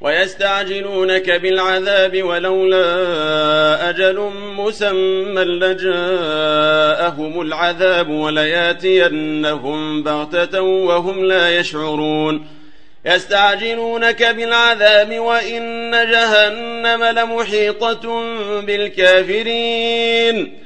ويستعجلونك بالعذاب ولولا أجل مسمى لجاءهم العذاب ولياتينهم بغتة وهم لا يشعرون. يستعجلونك بالعذاب وإن جهنم لمحيطة بالكافرين.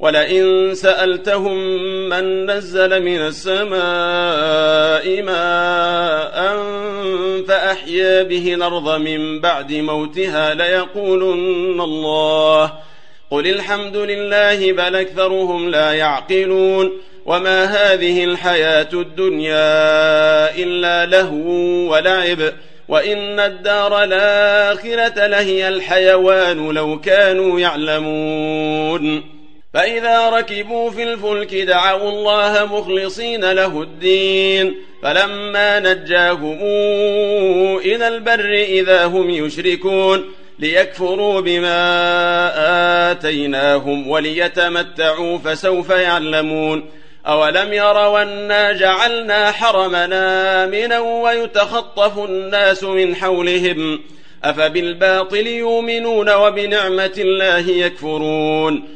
ولئن سألتهم من نزل من السماء ماء فأحيا به الأرض من بعد موتها ليقولن الله. قل الحمد لله بل أكثرهم لا يعقلون. وما هذه الحياة الدنيا إلا لهو ولعب. وإن الدار الآخرة لهي الحيوان لو كانوا يعلمون. فإذا ركبوا في الفلك دعوا الله مخلصين له الدين فلما نجاهم إلى البر إذا هم يشركون ليكفروا بما آتيناهم وليتمتعوا فسوف يعلمون. أولم يروا أنا جعلنا حرمنا آمنا ويتخطف الناس من حولهم؟ أفبالباطل يؤمنون وبنعمة الله يكفرون.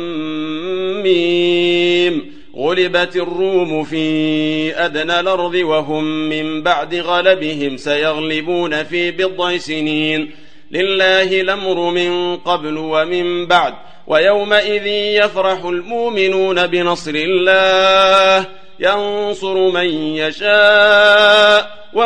الرحيم. غلبت الروم في أدنى الأرض وهم من بعد غلبهم سيغلبون في بضع سنين. لله الأمر من قبل ومن بعد ويومئذ يفرح المؤمنون بنصر الله. ينصر من يشاء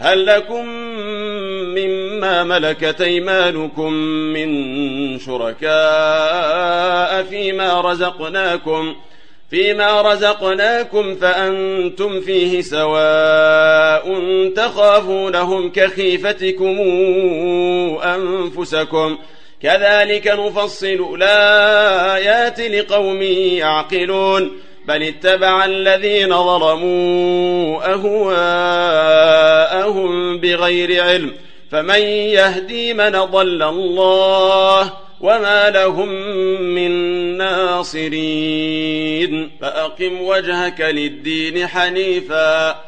هل لكم مما ملكت أيمانكم من شركاء فيما رزقناكم فيما رزقناكم فأنتم فيه سواء تخافونهم كخيفتكم أنفسكم كذلك نفصل الآيات لقوم يعقلون بل اتبع الذين ظلموا أهواءهم بغير علم. فمن يهدي من ضل الله وما لهم من ناصرين. فأقم وجهك للدين حنيفا.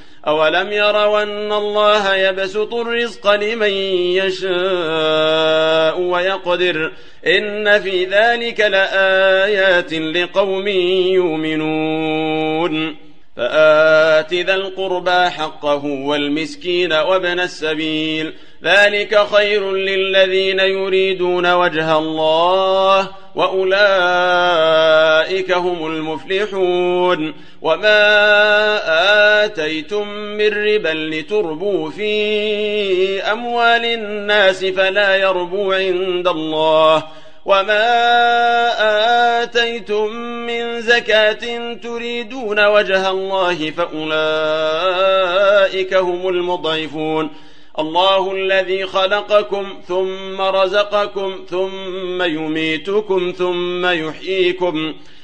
أولم يروا أن الله يبسط الرزق لمن يشاء ويقدر إن في ذلك لآيات لقوم يؤمنون فآت ذا القربى حقه والمسكين وابن السبيل ذلك خير للذين يريدون وجه الله وأولئك هم المفلحون وما آتيتم من ربا لتربوا في أموال الناس فلا يربو عند الله وما آتيتم من زكاة تريدون وجه الله فأولئك هم المضعفون الله الذي خلقكم ثم رزقكم ثم يميتكم ثم يحييكم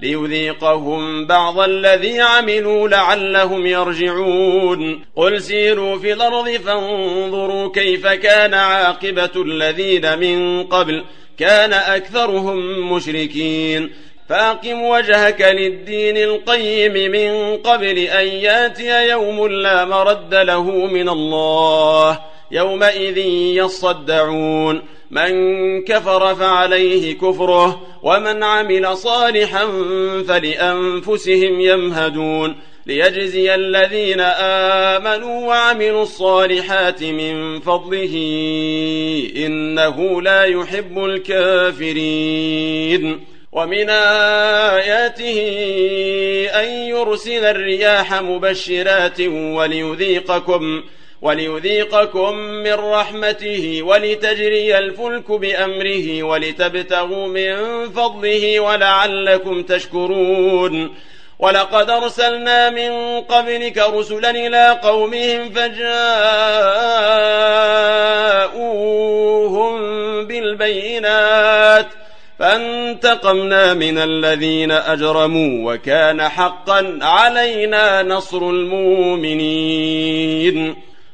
ليذيقهم بعض الذي عملوا لعلهم يرجعون. قل سيروا في الأرض فانظروا كيف كان عاقبة الذين من قبل كان أكثرهم مشركين. فأقم وجهك للدين القيم من قبل أن يأتي يوم لا مرد له من الله يومئذ يصدعون. من كفر فعليه كفره ومن عمل صالحا فلأنفسهم يمهدون. ليجزي الذين آمنوا وعملوا الصالحات من فضله إنه لا يحب الكافرين. ومن آياته أن يرسل الرياح مبشرات وليذيقكم وليذيقكم من رحمته ولتجري الفلك بأمره ولتبتغوا من فضله ولعلكم تشكرون. ولقد أرسلنا من قبلك رسلا إلى قومهم فجاءوهم بالبينات. فانتقمنا من الذين أجرموا وكان حقا علينا نصر المؤمنين.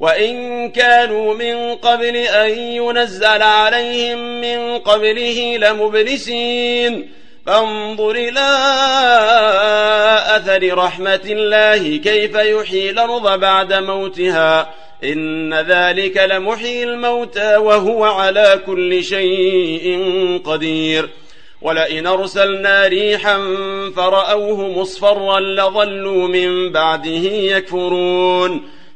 وإن كانوا من قبل أن ينزل عليهم من قبله لمبلسين. فانظر إلى أثر رحمة الله كيف يحيي الأرض بعد موتها. إن ذلك لمحيي الموتى وهو على كل شيء قدير. ولئن أرسلنا ريحا فرأوه مصفرا لظلوا من بعده يكفرون.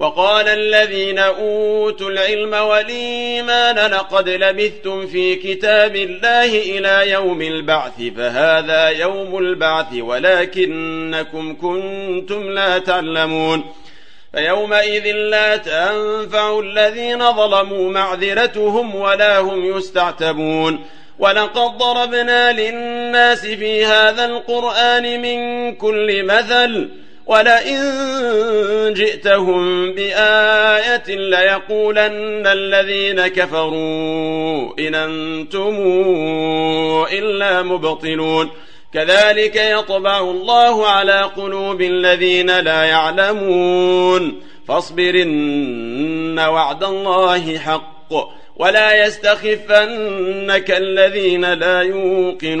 وقال الذين أوتوا العلم والإيمان لقد لبثتم في كتاب الله إلى يوم البعث فهذا يوم البعث ولكنكم كنتم لا تعلمون. فيومئذ لا تنفع الذين ظلموا معذرتهم ولا هم يستعتبون. ولقد ضربنا للناس في هذا القرآن من كل مثل ولئن جئتهم بآية ليقولن الذين كفروا إن أنتم إلا مبطلون. كذلك يطبع الله على قلوب الذين لا يعلمون. فاصبرن وعد الله حق ولا يستخفنك الذين لا يوقنون.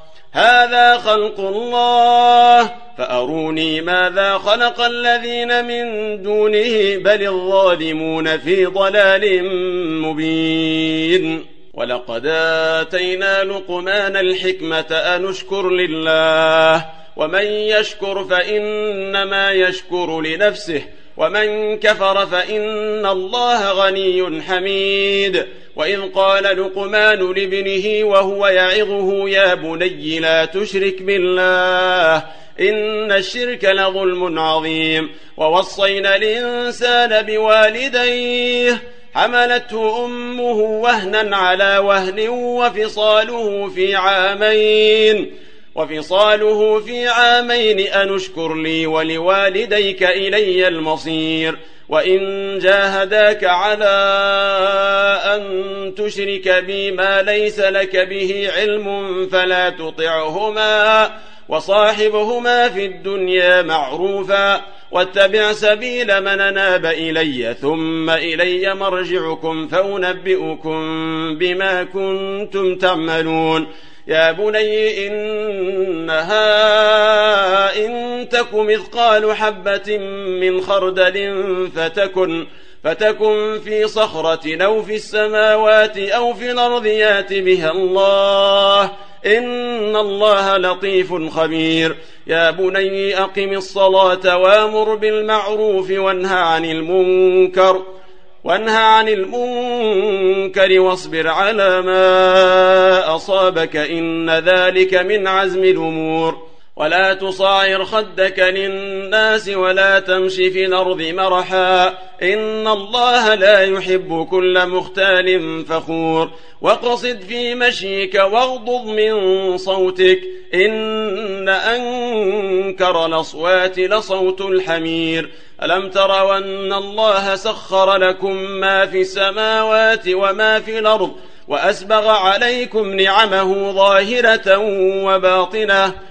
هذا خلق الله فأروني ماذا خلق الذين من دونه بل الظالمون في ضلال مبين. ولقد آتينا لقمان الحكمة أنشكر لله ومن يشكر فإنما يشكر لنفسه ومن كفر فإن الله غني حميد. وإذ قال لقمان لابنه وهو يعظه يا بني لا تشرك بالله إن الشرك لظلم عظيم. ووصينا الإنسان بوالديه حملته أمه وهنا على وهن وفصاله في عامين. وفصاله في عامين أنشكر لي ولوالديك إلي المصير. وإن جاهداك على أن تشرك بي ما ليس لك به علم فلا تطعهما وصاحبهما في الدنيا معروفا واتبع سبيل من ناب إلي ثم إلي مرجعكم فأنبئكم بما كنتم تعملون يا بني إنها إن تك مثقال حبة من خردل فتكن فتكن في صخرة أو في السماوات أو في الأرض يات بها الله. إن الله لطيف خبير. يا بني أقم الصلاة وأمر بالمعروف وانهى عن المنكر. وانهى عن المنكر واصبر على ما أصابك إن ذلك من عزم الأمور. ولا تصاعر خدك للناس ولا تمش في الأرض مرحا. إن الله لا يحب كل مختال فخور. وقصد في مشيك واغضض من صوتك. إن أنكر الأصوات لصوت الحمير. ألم تروا أن الله سخر لكم ما في السماوات وما في الأرض. وأسبغ عليكم نعمه ظاهرة وباطنة.